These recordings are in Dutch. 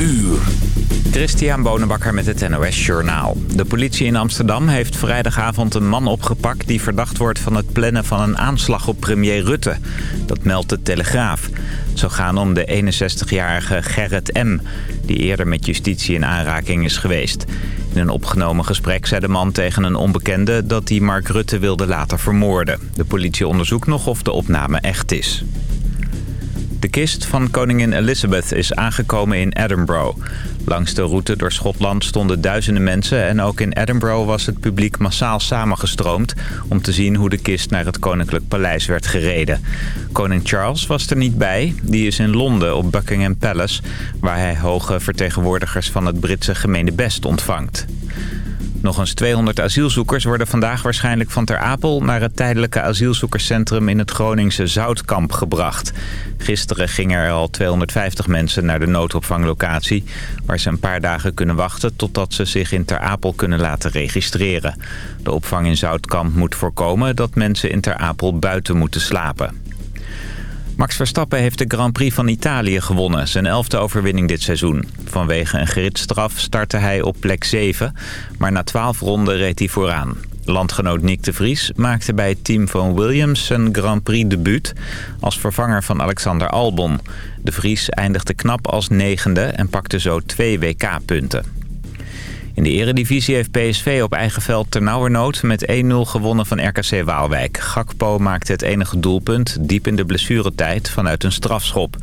uur. Christian Bonenbakker met het NOS Journaal. De politie in Amsterdam heeft vrijdagavond een man opgepakt... die verdacht wordt van het plannen van een aanslag op premier Rutte. Dat meldt de Telegraaf. Zou gaan om de 61-jarige Gerrit M... die eerder met justitie in aanraking is geweest. In een opgenomen gesprek zei de man tegen een onbekende... dat hij Mark Rutte wilde laten vermoorden. De politie onderzoekt nog of de opname echt is. De kist van koningin Elizabeth is aangekomen in Edinburgh. Langs de route door Schotland stonden duizenden mensen... en ook in Edinburgh was het publiek massaal samengestroomd... om te zien hoe de kist naar het Koninklijk Paleis werd gereden. Koning Charles was er niet bij. Die is in Londen op Buckingham Palace... waar hij hoge vertegenwoordigers van het Britse gemeenebest ontvangt. Nog eens 200 asielzoekers worden vandaag waarschijnlijk van Ter Apel... naar het tijdelijke asielzoekerscentrum in het Groningse Zoutkamp gebracht. Gisteren gingen er al 250 mensen naar de noodopvanglocatie... waar ze een paar dagen kunnen wachten totdat ze zich in Ter Apel kunnen laten registreren. De opvang in Zoutkamp moet voorkomen dat mensen in Ter Apel buiten moeten slapen. Max Verstappen heeft de Grand Prix van Italië gewonnen. Zijn elfde overwinning dit seizoen. Vanwege een gridstraf startte hij op plek 7. Maar na 12 ronden reed hij vooraan. Landgenoot Nick de Vries maakte bij het team van Williams zijn Grand Prix debuut... als vervanger van Alexander Albon. De Vries eindigde knap als negende en pakte zo twee WK-punten. In de eredivisie heeft PSV op eigen veld ternauwernood met 1-0 gewonnen van RKC Waalwijk. Gakpo maakte het enige doelpunt diep in de blessuretijd vanuit een strafschop.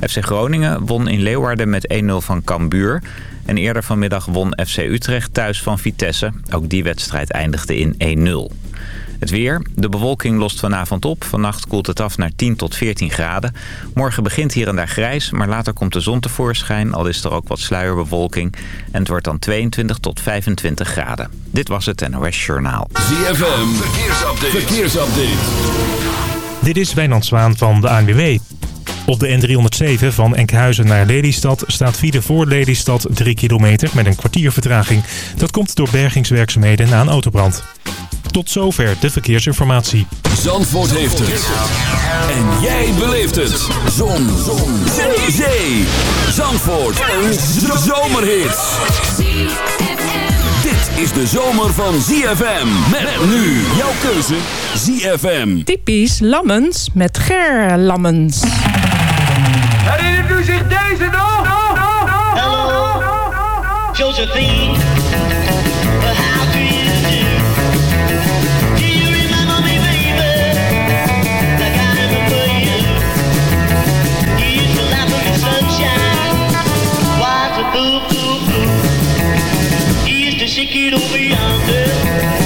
FC Groningen won in Leeuwarden met 1-0 van Cambuur. En eerder vanmiddag won FC Utrecht thuis van Vitesse. Ook die wedstrijd eindigde in 1-0. Het weer. De bewolking lost vanavond op. Vannacht koelt het af naar 10 tot 14 graden. Morgen begint hier en daar grijs, maar later komt de zon tevoorschijn. Al is er ook wat sluierbewolking. En het wordt dan 22 tot 25 graden. Dit was het NOS Journaal. ZFM. Verkeersupdate. Verkeersupdate. Dit is Wijnand Zwaan van de ANWB. Op de N307 van Enkhuizen naar Lelystad staat file voor Lelystad 3 kilometer met een kwartier vertraging. Dat komt door bergingswerkzaamheden na een autobrand. Tot zover de verkeersinformatie. Zandvoort heeft het. En jij beleeft het. Zon. Zon. Zee. Zee. Zandvoort. Een zomerhit. Dit is de zomer van ZFM. Met nu jouw keuze ZFM. Typisch Lammens met Ger Lammens. Herinnert u zich deze nog? Hello, Josephine. Shake it. No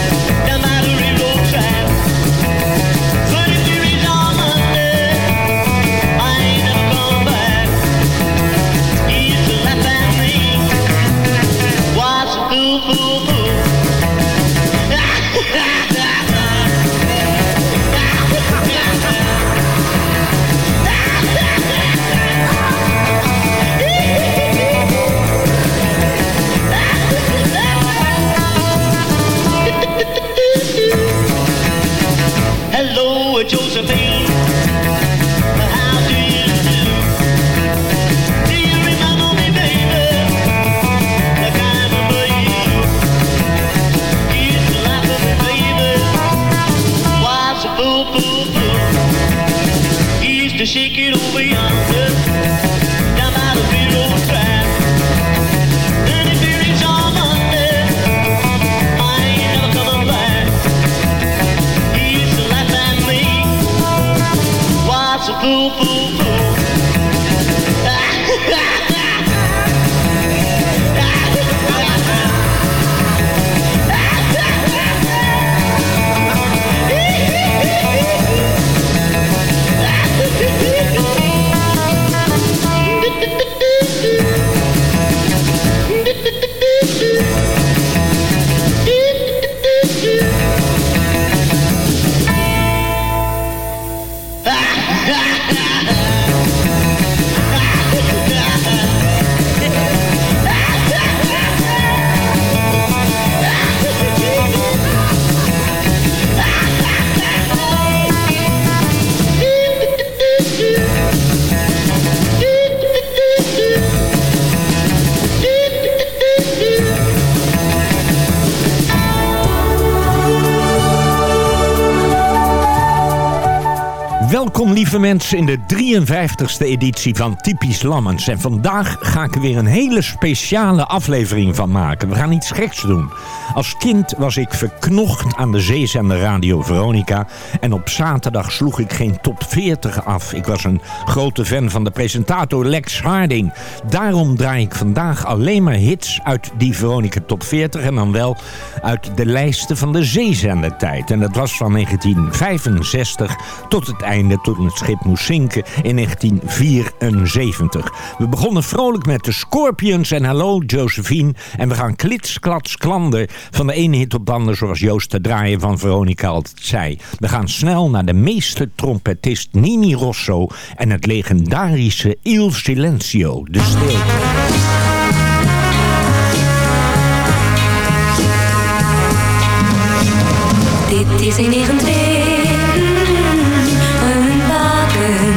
lieve mensen in de 53ste editie van Typisch Lammens. En vandaag ga ik er weer een hele speciale aflevering van maken. We gaan iets geks doen. Als kind was ik verknocht aan de zeezender Radio Veronica. En op zaterdag sloeg ik geen top 40 af. Ik was een grote fan van de presentator Lex Harding. Daarom draai ik vandaag alleen maar hits uit die Veronica top 40. En dan wel uit de lijsten van de zeezendertijd. En dat was van 1965 tot het einde, toen het schip moest zinken in 1974. We begonnen vrolijk met de Scorpions en Hallo Josephine. En we gaan klits, klats, klander van de ene hit op de zoals Joost de Draaien van Veronica altijd zei. We gaan snel naar de meester-trompetist Nini Rosso en het legendarische Il Silencio, de stilte. Is in 19 een baken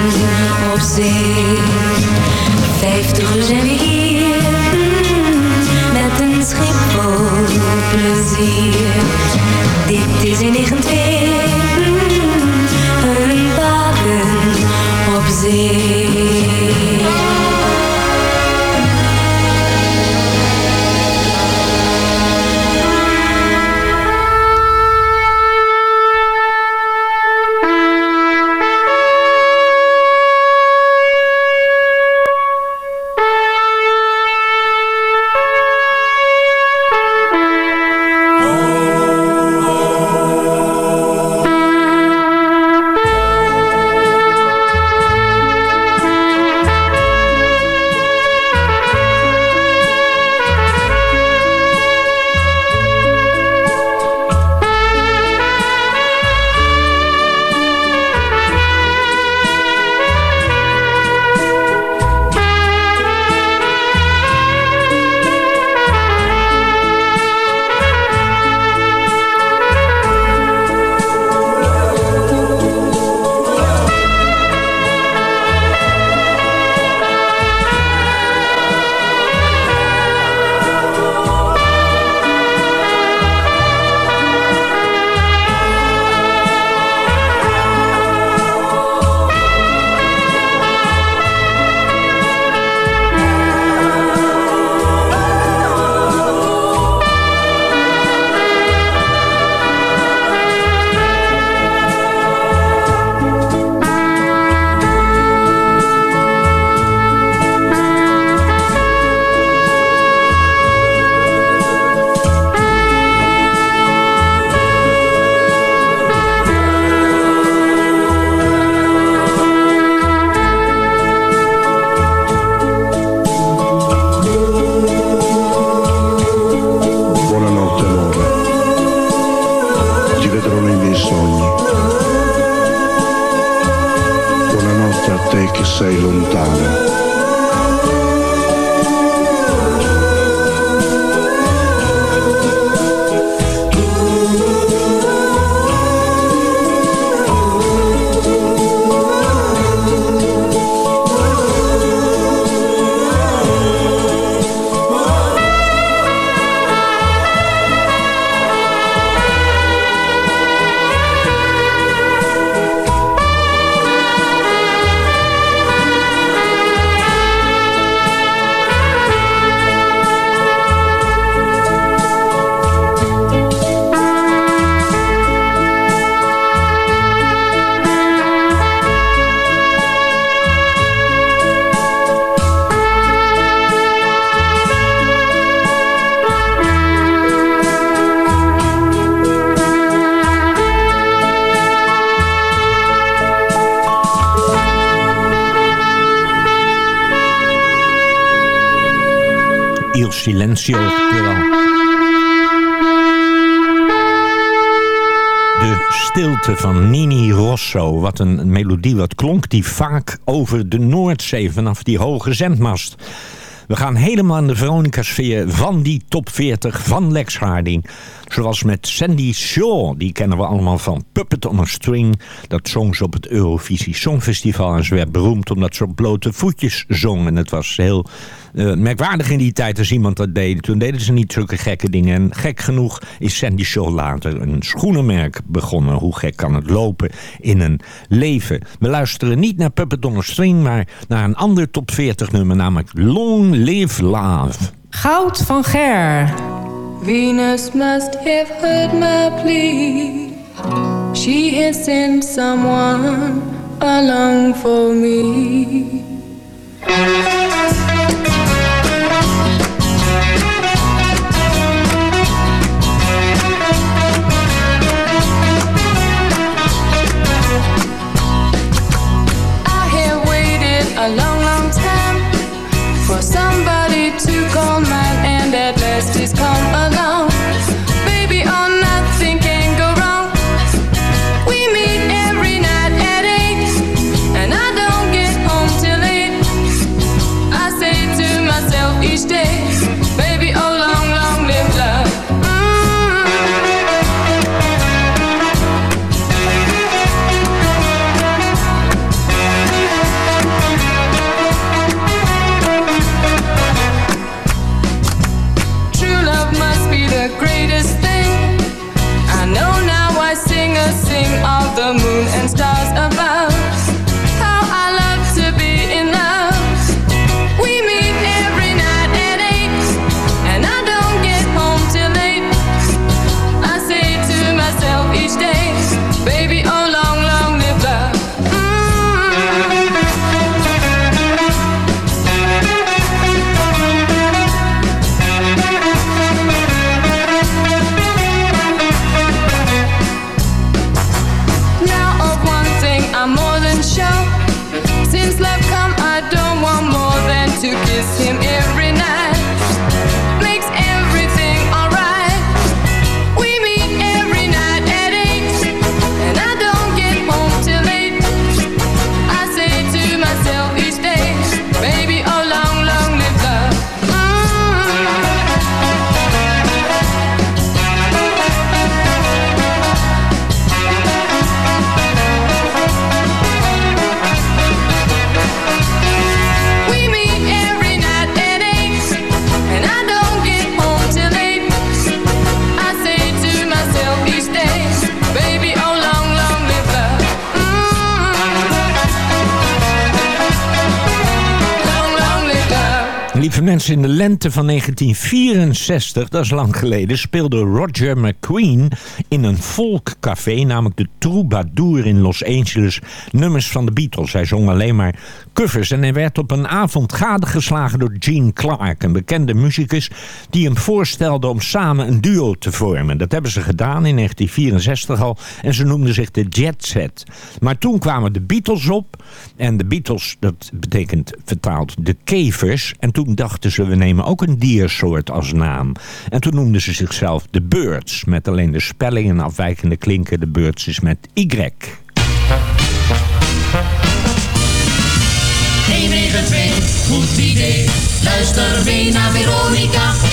op zee. Vijftig uur zijn we hier met een schip vol plezier. Silencio. De stilte van Nini Rosso. Wat een melodie, wat klonk die vaak over de Noordzee vanaf die hoge zendmast. We gaan helemaal in de Veronica-sfeer van die top 40 van Lex Harding. Zoals met Sandy Shaw, die kennen we allemaal van Puppet on a String. Dat zong ze op het Eurovisie Songfestival. En ze werd beroemd omdat ze op blote voetjes zong. En het was heel eh, merkwaardig in die tijd als iemand dat deed. Toen deden ze niet zulke gekke dingen. En gek genoeg is Sandy Shaw later een schoenenmerk begonnen. Hoe gek kan het lopen in een leven? We luisteren niet naar Puppet on a String, maar naar een ander top 40 nummer, namelijk Long Live Love. Goud van Ger. Venus must have heard my plea. She had sent someone along for me. I have waited a long, in de lente van 1964, dat is lang geleden, speelde Roger McQueen in een folkcafé, namelijk de Troubadour in Los Angeles, nummers van de Beatles. Hij zong alleen maar covers en hij werd op een avond gadegeslagen door Gene Clark, een bekende muzikus die hem voorstelde om samen een duo te vormen. Dat hebben ze gedaan in 1964 al en ze noemden zich de Jet Set. Maar toen kwamen de Beatles op en de Beatles, dat betekent vertaald de kevers. En toen dachten ze, we nemen ook een diersoort als naam. En toen noemden ze zichzelf de Birds, met alleen de spelling en afwijkende klinken. De Birds is met Y. 192, goed idee. Luister mee naar Veronica.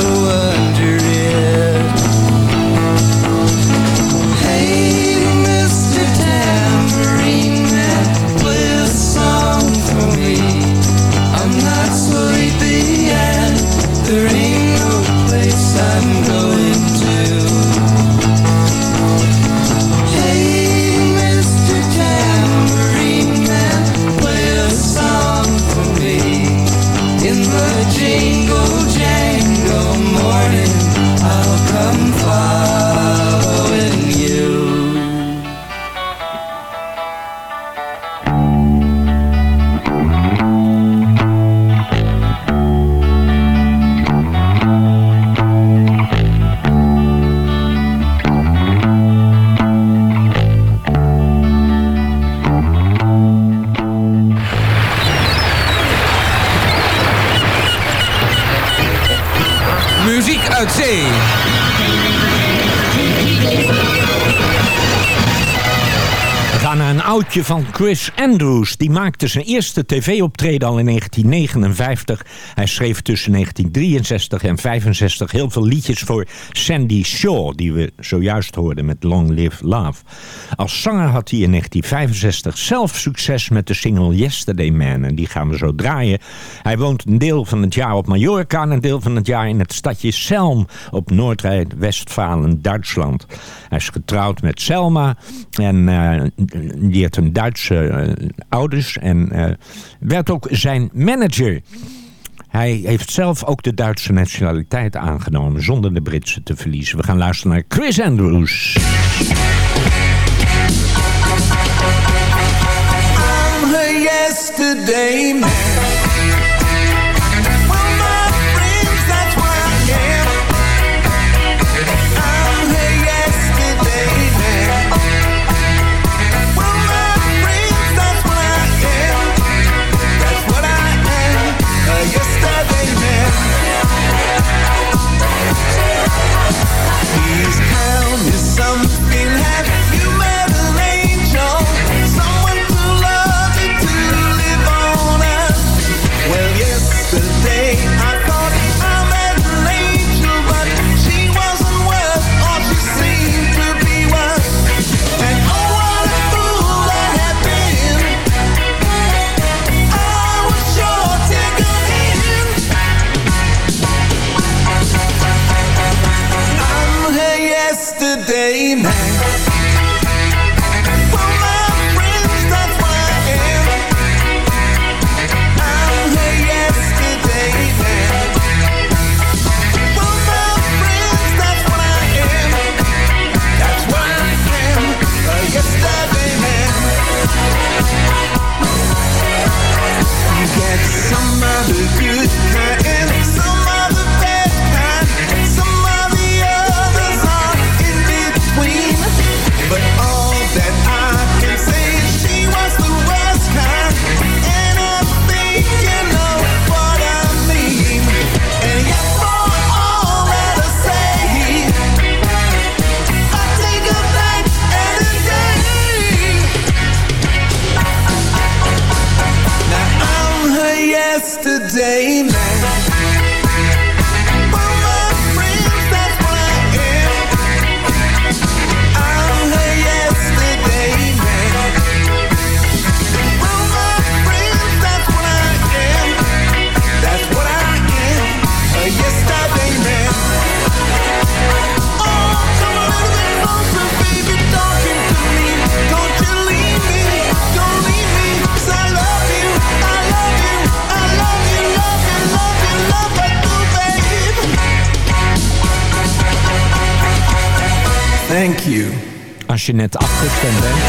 you. Van Chris Andrews. Die maakte zijn eerste tv-optreden al in 1959. Hij schreef tussen 1963 en 65 heel veel liedjes voor Sandy Shaw... die we zojuist hoorden met Long Live Love. Als zanger had hij in 1965 zelf succes met de single Yesterday Man... en die gaan we zo draaien. Hij woont een deel van het jaar op Mallorca... en een deel van het jaar in het stadje Selm op Noordrijn-Westfalen, Duitsland. Hij is getrouwd met Selma en eh, die heeft een Duitse eh, ouders en eh, werd ook zijn manager. Hij heeft zelf ook de Duitse nationaliteit aangenomen zonder de Britse te verliezen. We gaan luisteren naar Chris Andrews. Yesterday man. Je net afgestemd bent.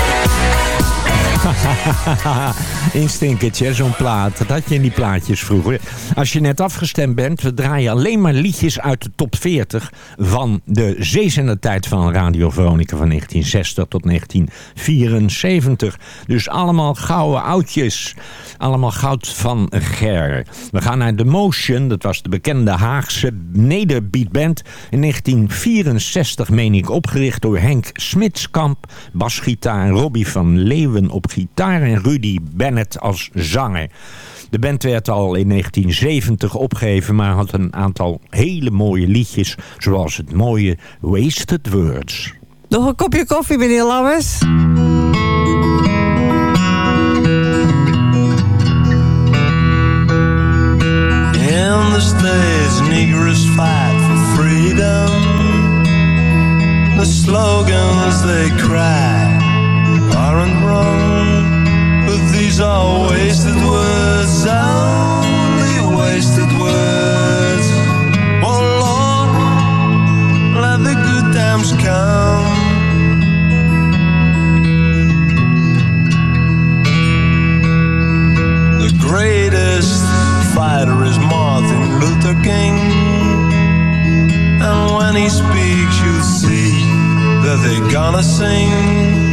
Instinkertje, zo'n plaat. Dat had je in die plaatjes vroeger. Als je net afgestemd bent, we draaien alleen maar liedjes uit de top 40 van de zeezendentijd van Radio Veronica van 1960 tot 1974. Dus allemaal gouden oudjes. Allemaal goud van Ger. We gaan naar The Motion, dat was de bekende Haagse nederbeatband. In 1964, meen ik, opgericht door Henk Smitskamp, basgitaar, Robbie van Leeuwen op gitaar en Rudy Bennett als zanger. De band werd al in 1970 opgegeven, maar had een aantal hele mooie liedjes, zoals het mooie Wasted Words. Nog een kopje koffie, meneer Lammers? In the States, Negroes fight for freedom. The slogans they cry aren't wrong, these are wasted words, only wasted words. Oh Lord, let the good times come. The greatest fighter is Martin Luther King. And when he speaks, you'll see that they're gonna sing.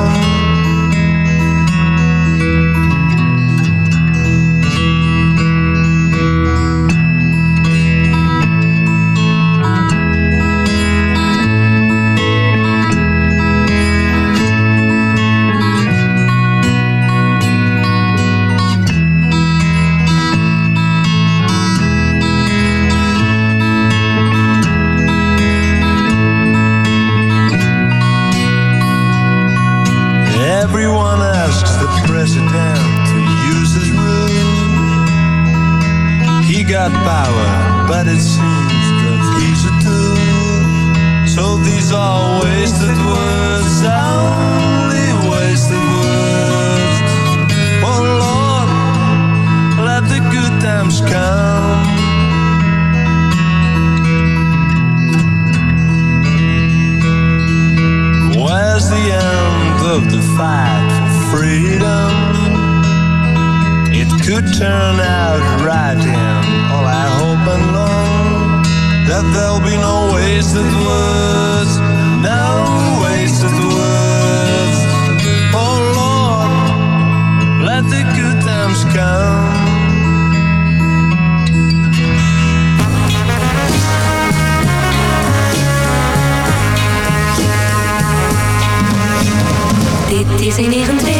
Dit is in 92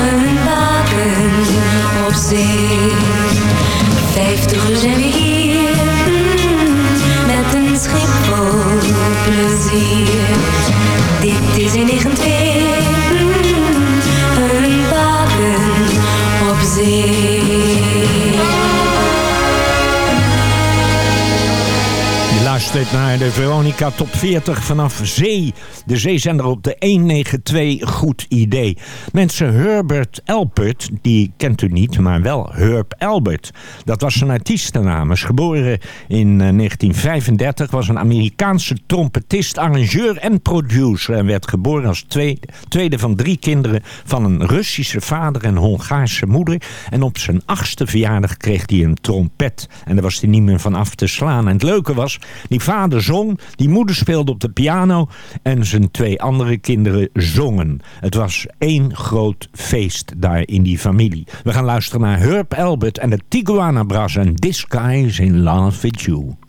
een waken op zee. Vijftig uur zijn we hier met een schip vol plezier. Dit is in 92 een waken op zee. Je luistert naar de Veronica Top 40 vanaf Zee. De zeezender op de 192 Goed Idee. Mensen, Herbert Elpert, die kent u niet, maar wel Herb Albert. Dat was zijn artiestennaam. Geboren in eh, 1935, was een Amerikaanse trompetist, arrangeur en producer. En werd geboren als tweede, van drie kinderen van een Russische vader en Hongaarse moeder. En op zijn achtste verjaardag kreeg hij een trompet. En daar was hij niet meer van af te slaan. En het leuke was, vader zong, die moeder speelde op de piano en zijn twee andere kinderen zongen. Het was één groot feest daar in die familie. We gaan luisteren naar Herb Albert en de Tijuana Brass en This Guy is in Love With. You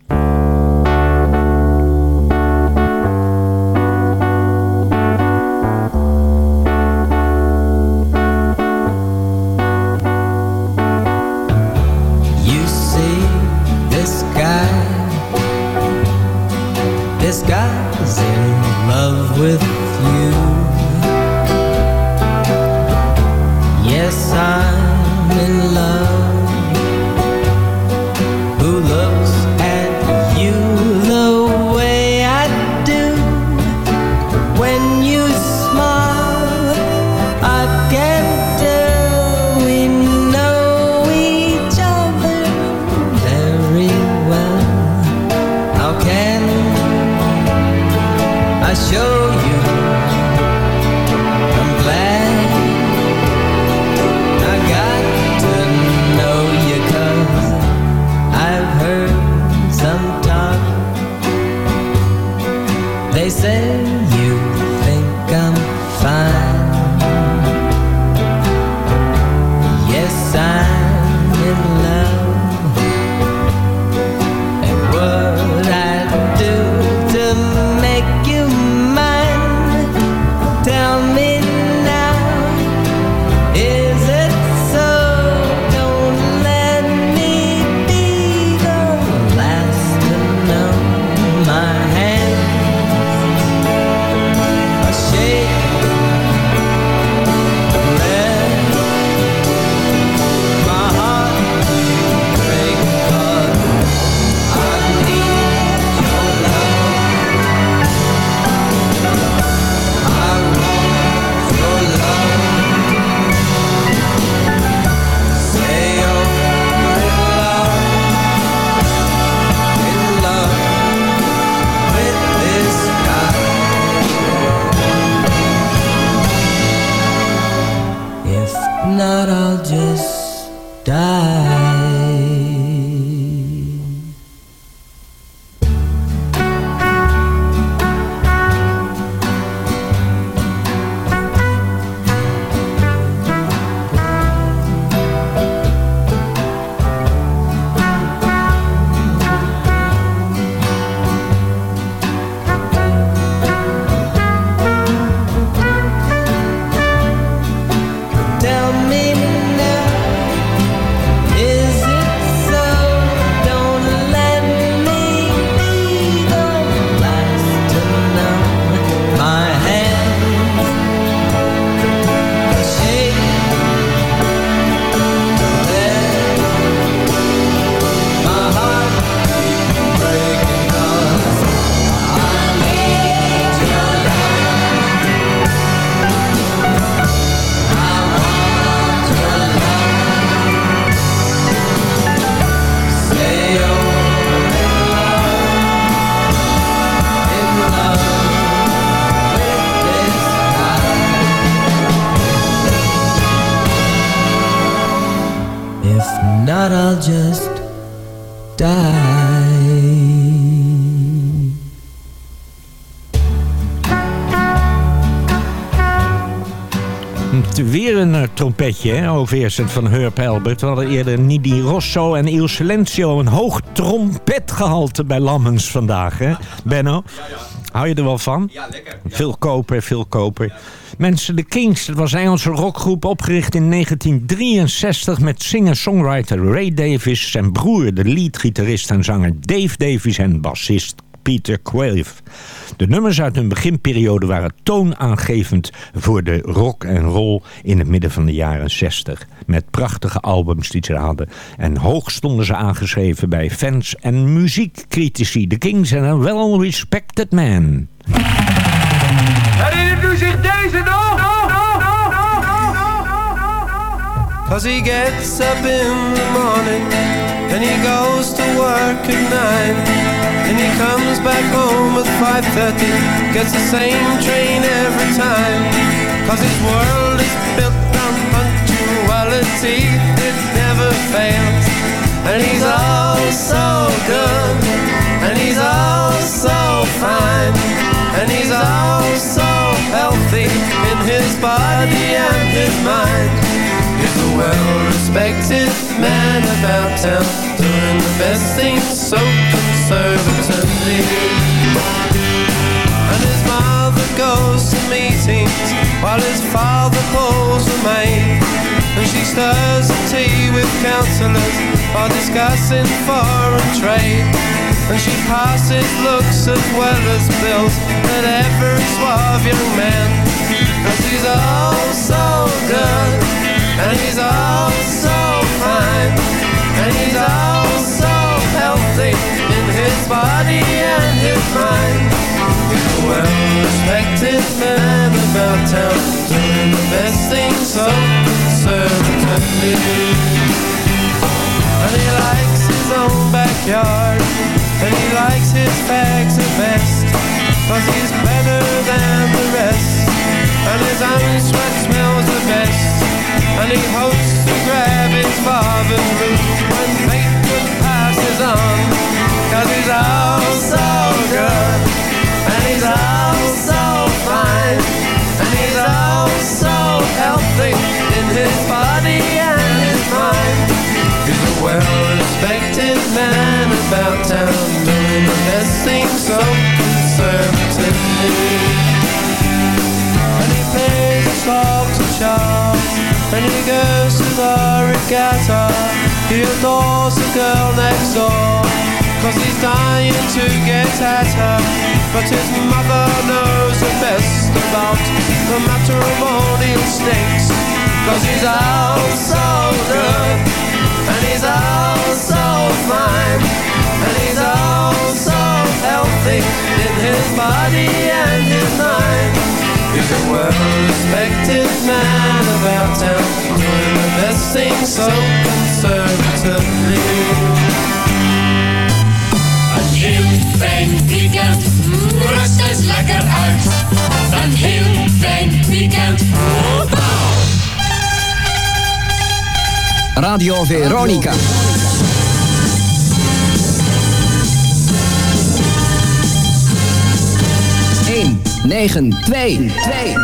van Herb Albert. We hadden eerder Nidi Rosso en Il Silenzio. Een hoog trompetgehalte bij Lammens vandaag, hè? Benno? Hou je er wel van? Ja, lekker. Veel koper, veel koper. Mensen, de Kings, dat was een Engelse rockgroep opgericht in 1963 met singer-songwriter Ray Davis, zijn broer, de leadgitarist en zanger Dave Davies en bassist Peter Quaife. De nummers uit hun beginperiode waren toonaangevend voor de rock en roll in het midden van de jaren 60. Met prachtige albums die ze hadden. En hoog stonden ze aangeschreven bij fans en muziekcritici. De Kings en een well-respected man. Herinnert u zich deze nog? Cause he gets up in the morning work at nine and he comes back home at 5.30 gets the same train every time. Cause his world is built on punctuality. It never fails. And he's all so good. And he's all so fine. And he's all so healthy in his body and his mind well-respected man about town. Doing the best things so conservatively. And his mother goes to meetings While his father pulls the maid. And she stirs the tea with counsellors While discussing foreign trade. And she passes looks as well as bills At every suave young man. Cause he's all so good and he's all so fine. And he's all so healthy In his body and his mind. He's a well-respected man about town Doing the best things so conservatively And he likes his own backyard. And he likes his fags the best Cause he's better than the rest. And his own sweat smells the best and he hopes to grab his father's boot when Maitland passes on. Cause he's all so good, and he's all so fine, and he's all so healthy in his body and his mind. He's a well-respected man about town, doing the best things so conservatively. And he goes to the regatta He adores the girl next door. Cause he's dying to get at her. But his mother knows the best about The matrimonial snakes. Cause he's all so good And he's all so fine And he's all so healthy In his body and his mind He's a well-respected man about town Doing the best things so conservatively Een heel fijn weekend, rust eens lekker uit. Een heel fijn weekend, hoppa! Radio Veronica. Eén, negen, twee, twee,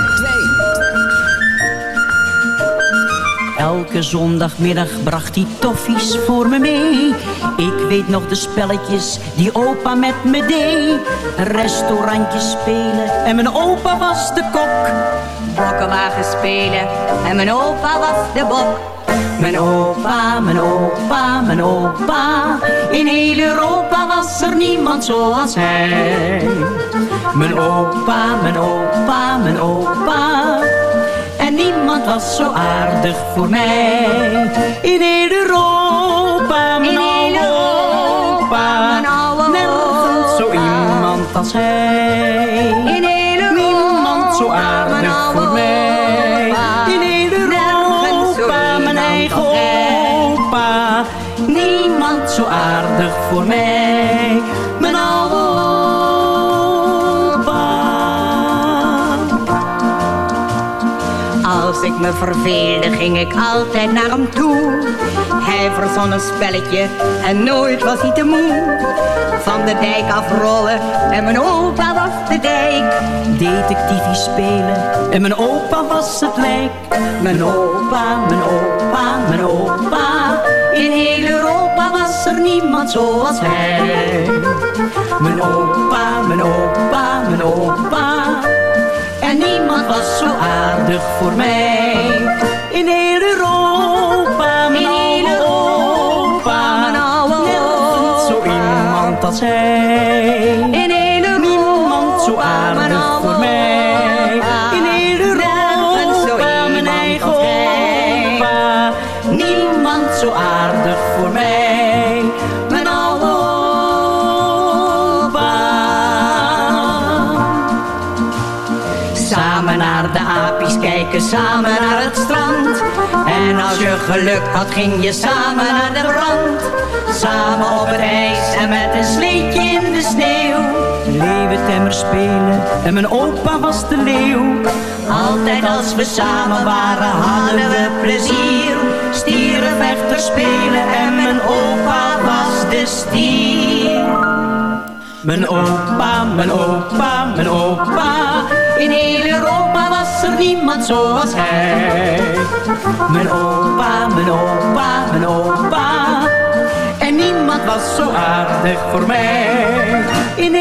Elke zondagmiddag bracht hij toffies voor me mee. Ik weet nog de spelletjes die opa met me deed. Restaurantjes spelen en mijn opa was de kok. Bokkenwagen spelen en mijn opa was de bok. Mijn opa, mijn opa, mijn opa. In heel Europa was er niemand zoals hij. Mijn opa, mijn opa, mijn opa. En niemand was zo aardig voor mij. In heel Europa, mijn oude opa. mijn oude Nergens zo iemand als hij. In heel Niemand zo Europa, aardig Niemand zo aardig voor mij. Mijn oude. Als ik me verveelde ging ik altijd naar hem toe. Hij verzon een spelletje en nooit was hij te moe. Van de dijk afrollen en mijn opa was de dijk. detectiefie spelen. En mijn opa was het lijk. Mijn opa, mijn opa, mijn opa. In heel Europa was er niemand zoals hij. Mijn opa, mijn opa, mijn opa. En niemand was zo aardig voor mij. In heel Europa, mijn oude opa. Mijn oude zo iemand als hij. Geluk had, ging je samen naar de brand. Samen op het ijs en met een sleetje in de sneeuw. Leeuwentemmer spelen en mijn opa was de leeuw. Altijd als we samen waren, hadden we plezier. Stierenvechter spelen en mijn opa was de stier. Mijn opa, mijn opa, mijn opa. In heel Europa was er niemand zoals hij. Mijn opa, mijn opa, mijn opa. En niemand was zo aardig voor mij. In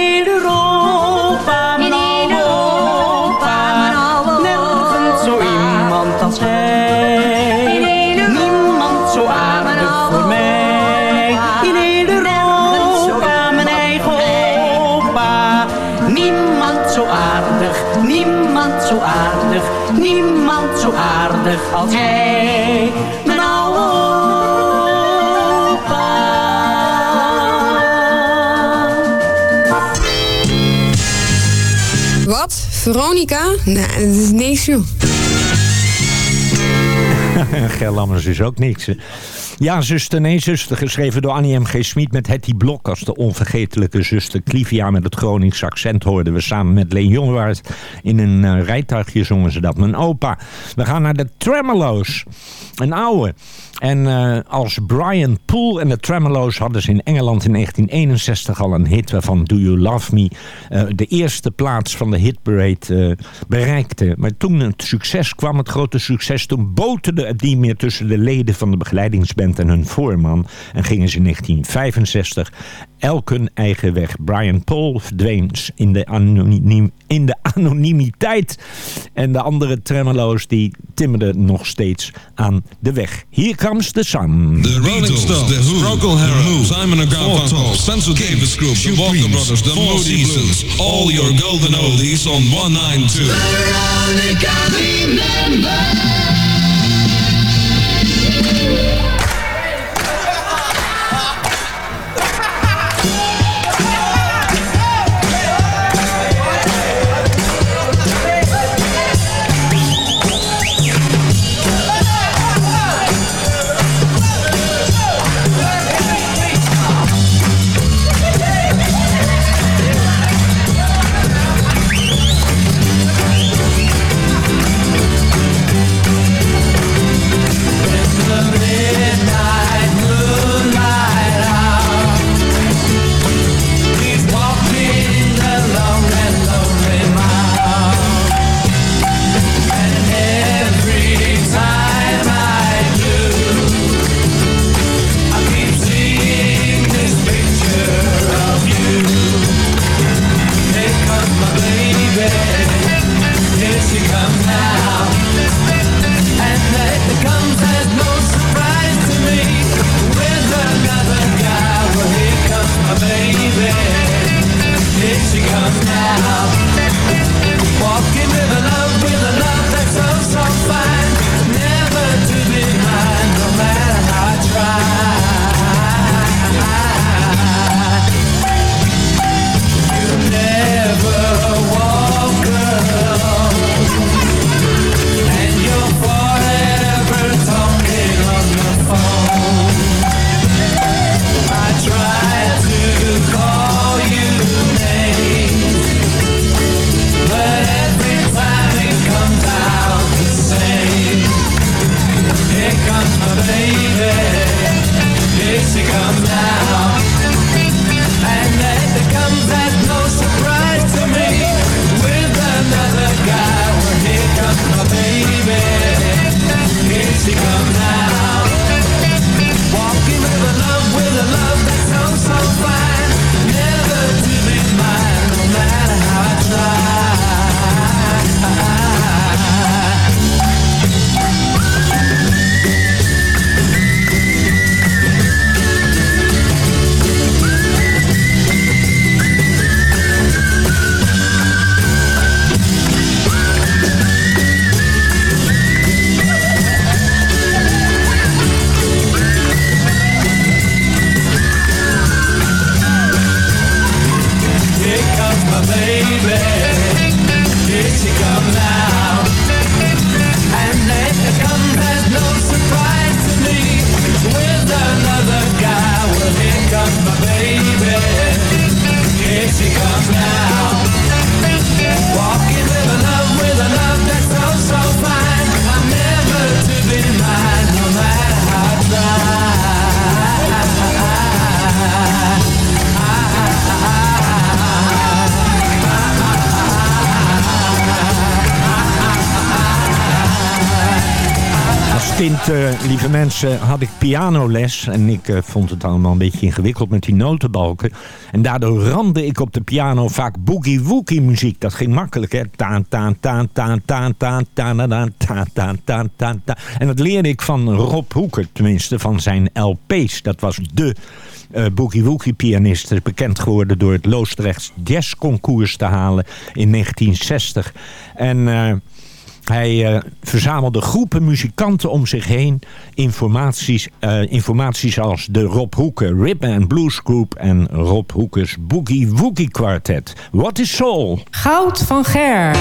niemand zo aardig, niemand zo aardig als hij. Mijn oude opa. Wat? Veronica? Nee, dat is niks joh. Ger Lammers is ook niks. hè. Ja, zuster, nee, zuster. Geschreven door Annie M. G. Smit met Hetty Blok als de onvergetelijke zuster. Clivia met het Gronings accent hoorden we samen met Leen Jongewaard. In een eh, rijtuigje zongen ze dat. Mijn opa. We gaan naar de Tremolo's. Een oude. En eh, als Brian Poole en de Tremolo's hadden ze in Engeland in 1961 al een hit waarvan Do You Love Me eh, de eerste plaats van de hitparade eh, bereikte. Maar toen het succes kwam, het grote succes, toen boterde het niet meer tussen de leden van de begeleidingsband en hun voorman. En gingen ze in 1965 elk hun eigen weg. Brian Paul verdween in de, anoniem, in de anonimiteit. En de andere tremolo's die timmerden nog steeds aan de weg. Here comes the sun. The Rolling Stones, The Who, Procol Harum, Simon Garfunkel, Spencer Davis Group, The Walker Brothers, The Four Seasons, all your golden oldies on 192. Veronica, remember. Lieve mensen, had ik pianoles. En ik eh, vond het allemaal een beetje ingewikkeld met die notenbalken. En daardoor ramde ik op de piano vaak boogie-woogie muziek. Dat ging makkelijk, hè. Taan, taan, taan, taan, taan, taan, taan, taan, taan, taan, taan, taan. En dat leerde ik van Rob Hoeker, tenminste van zijn LP's. Dat was de eh boogie-woogie pianist. Is bekend geworden door het Loosdrechts Jazzconcours te halen in 1960. En... eh, hij eh, verzamelde groepen muzikanten om zich heen. Informaties, eh, informaties als de Rob Hoeken Rhythm and Blues Group en Rob Hoekers Boogie Woogie Quartet. What is Soul? Goud van Ger.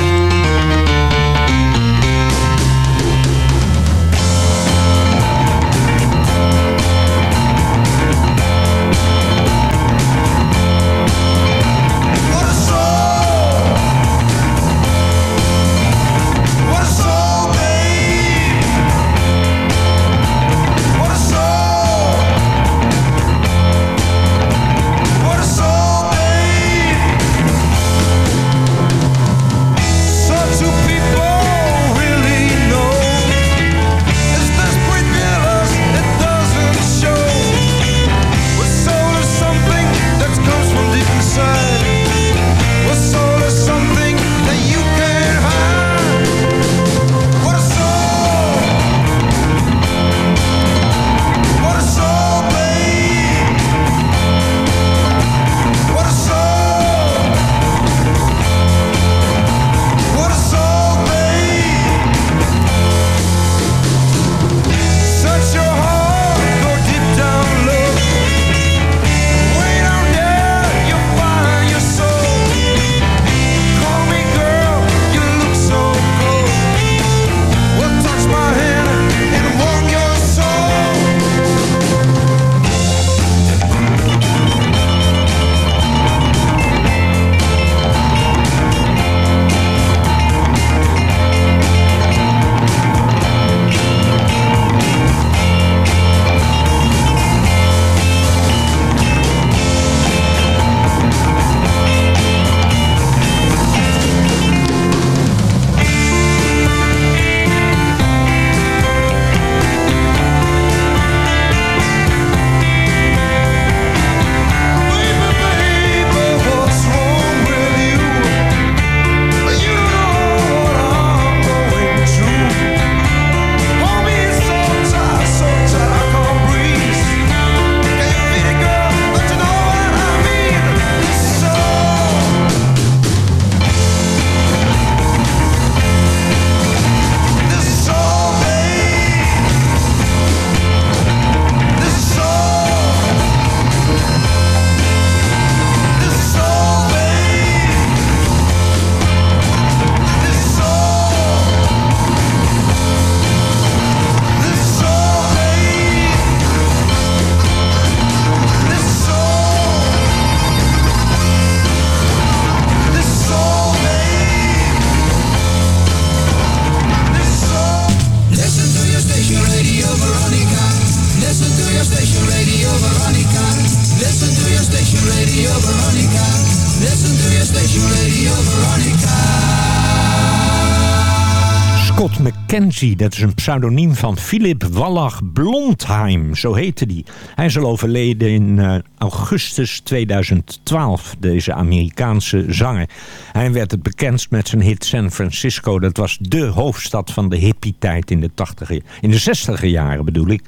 Dat is een pseudoniem van Philip Wallach Blondheim, zo heette die. Hij is al overleden in eh, augustus 2012, deze Amerikaanse zanger. Hij werd het bekendst met zijn hit San Francisco. Dat was de hoofdstad van de hippie-tijd in de, 80 in de 60 jaren bedoel ik.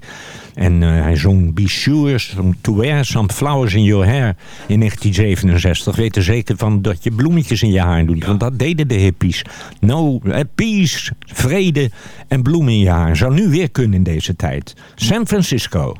En eh, hij zong Be Sure to Wear Some Flowers in Your Hair in 1967. Weet er zeker van dat je bloemetjes in je haar doet. Want dat deden de hippies. No, eh, peace, vrede en bloemen in je haar. Zou nu weer kunnen in deze tijd. San Francisco.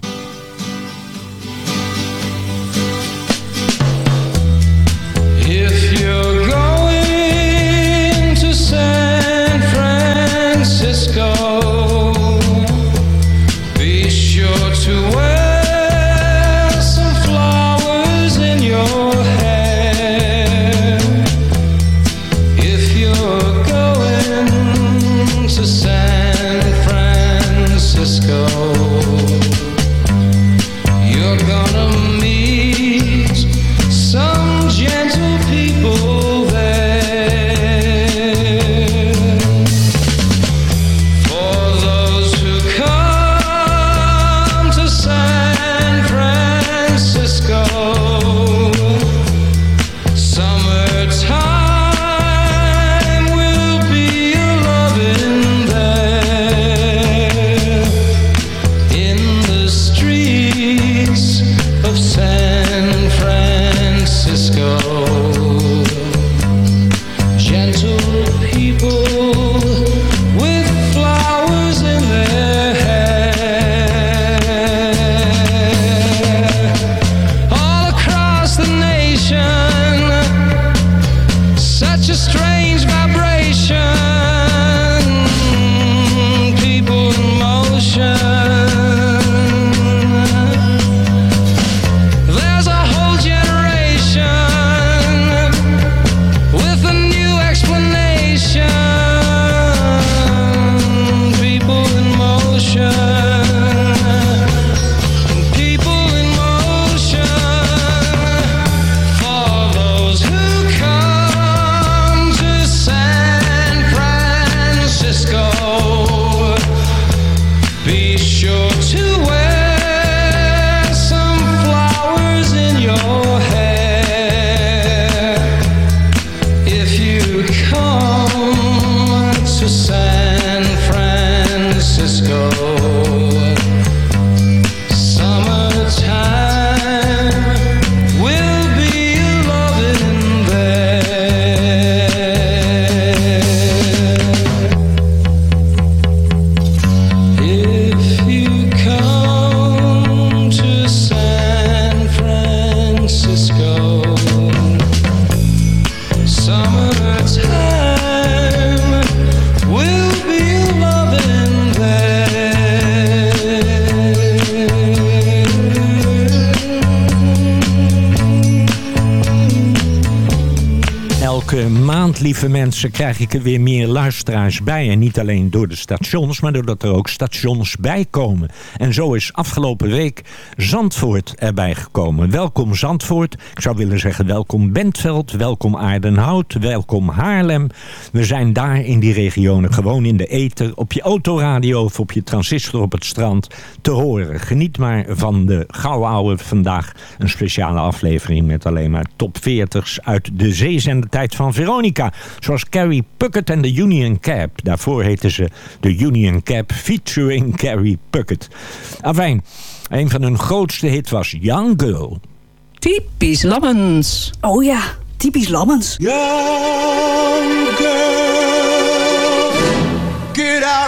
Mensen, krijg ik er weer meer luisteraars bij. En niet alleen door de stations, maar doordat er ook stations bij komen. En zo is afgelopen week Zandvoort erbij gekomen. Welkom Zandvoort. Ik zou willen zeggen welkom Bentveld, welkom Aardenhout, welkom Haarlem. We zijn daar in die regionen gewoon in de ether, op je autoradio of op je transistor op het strand te horen. Geniet maar van de gauw ouwe vandaag. Een speciale aflevering met alleen maar top 40's uit de zeezendetijd van Veronica. Zoals Carrie Puckett en de Union Cab. Daarvoor heette ze de Union Cab featuring Carrie Puckett. Afijn, een van hun grootste hits was Young Girl. Typisch Lammens. Oh ja, typisch Lammens. Young girl,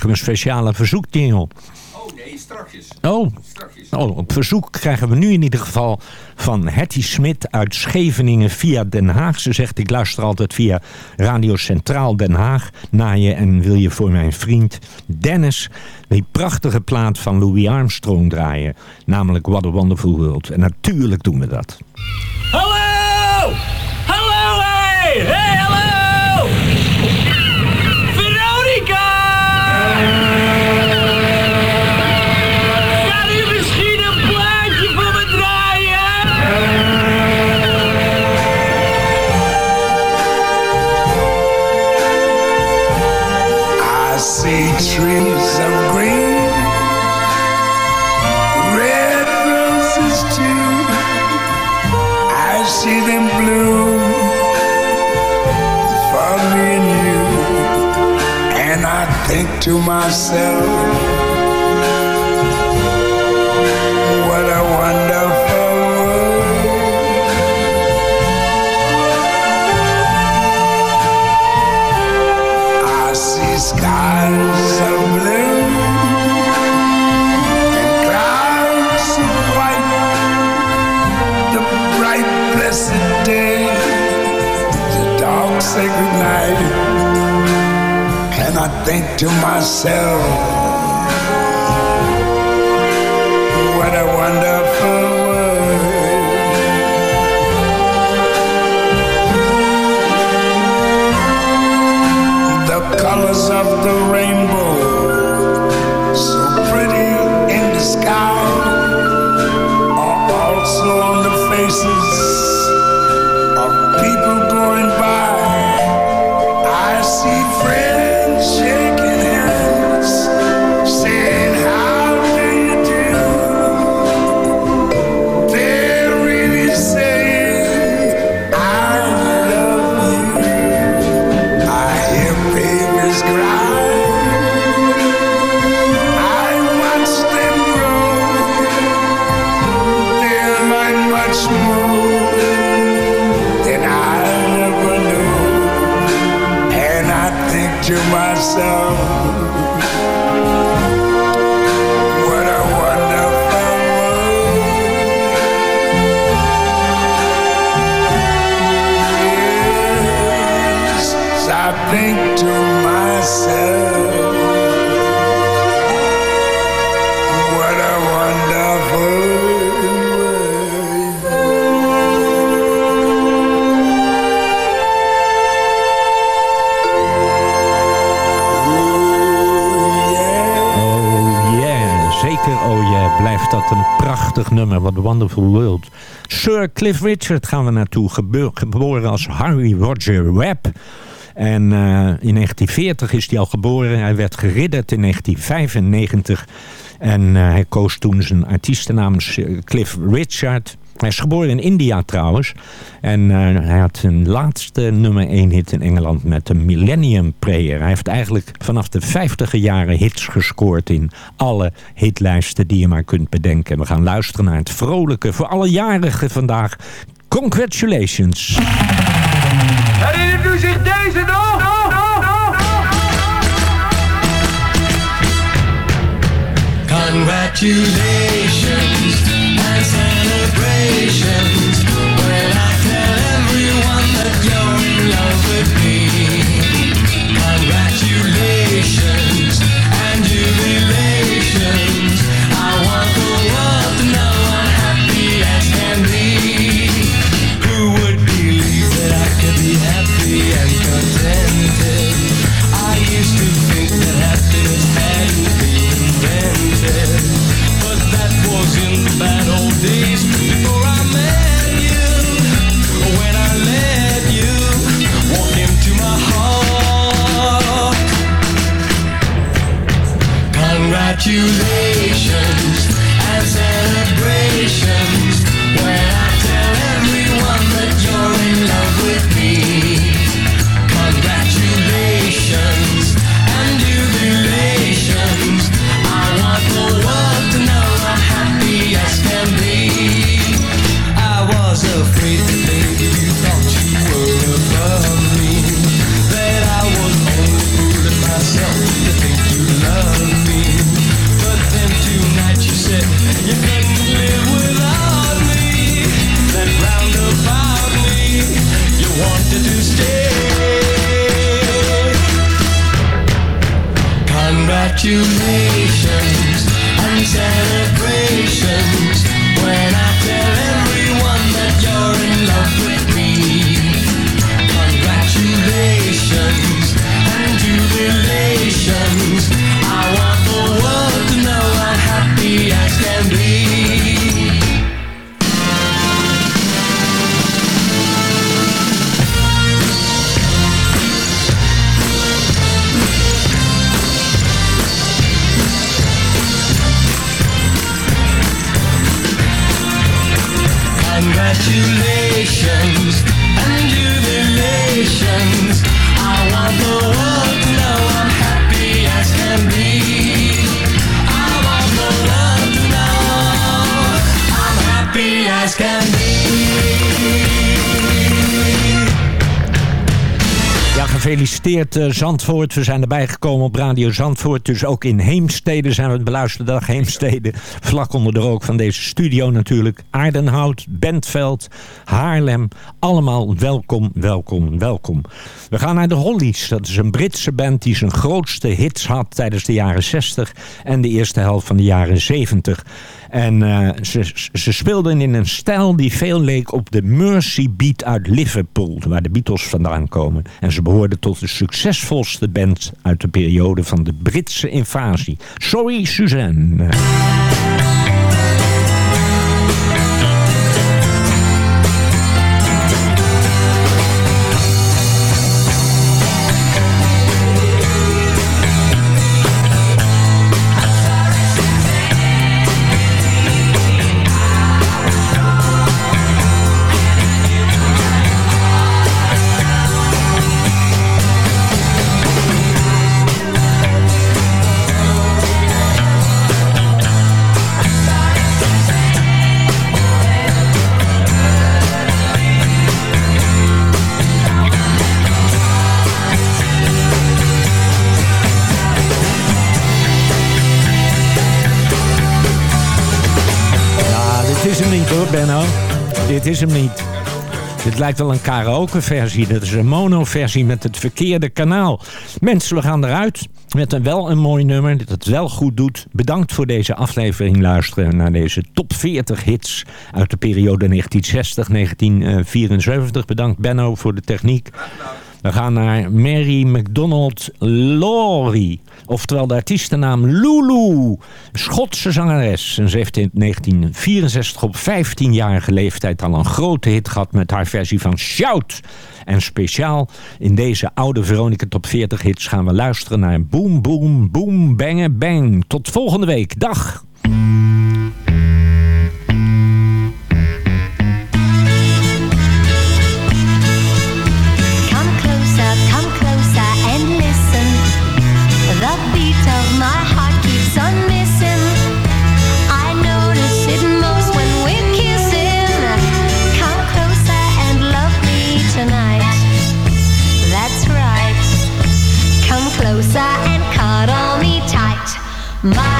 Kregen we een speciale verzoekdingel. Oh nee, strakjes. Oh. oh, op verzoek krijgen we nu in ieder geval van Hetty Smit uit Scheveningen via Den Haag. Ze zegt, ik luister altijd via Radio Centraal Den Haag naar je en wil je voor mijn vriend Dennis die prachtige plaat van Louis Armstrong draaien. Namelijk What a Wonderful World. En natuurlijk doen we dat. Hallo! To myself, think to myself, what a wonderful world. The colors of the rainbow. blijft dat een prachtig nummer. Wat Wonderful World. Sir Cliff Richard gaan we naartoe. Geboren als Harry Roger Webb. En eh, in 1940 is hij al geboren. Hij werd geridderd in 1995. En eh, hij koos toen zijn artiestennaam Cliff Richard. Hij is geboren in India trouwens. En eh, hij had een laatste nummer 1 hit in Engeland met de Millennium Prayer. Hij heeft eigenlijk vanaf de 50 jaren hits gescoord in alle hitlijsten die je maar kunt bedenken. We gaan luisteren naar het vrolijke voor alle jarigen vandaag. Congratulations! Herinnert u zich deze nog? nog Congratulations! celebrations. you eh, Zandvoort. We zijn erbij gekomen op Radio Zandvoort. Dus ook in Heemstede zijn we het beluisteren. Dag Heemstede. Vlak onder de rook van deze studio natuurlijk. Aardenhout, Bentveld, Haarlem. Allemaal welkom, welkom, welkom. We gaan naar de Hollies. Dat is een Britse band die zijn grootste hits had tijdens de jaren 60 en de eerste helft van de jaren 70. En eh, ze, ze speelden in een stijl die veel leek op de Mercy Beat uit Liverpool, waar de Beatles vandaan komen. En ze behoorden tot de succesvolste band uit de periode van de Britse invasie. Sorry, Suzanne. Dit is hem niet. Dit lijkt wel een karaoke-versie. Dat is een mono-versie met het verkeerde kanaal. Mensen, we gaan eruit met een wel een mooi nummer dat het wel goed doet. Bedankt voor deze aflevering luisteren naar deze top 40 hits uit de periode 1960-1974. Bedankt Benno voor de techniek. We gaan naar Mary McDonald Laurie. Oftewel de artiestennaam Lulu. Schotse zangeres. En ze heeft in 1964 op 15-jarige leeftijd al een grote hit gehad met haar versie van Shout. En speciaal in deze oude Veronica Top 40 hits gaan we luisteren naar Boom Boom Boom Bang Bang. Tot volgende week. Dag! Closer and cuddle me tight. My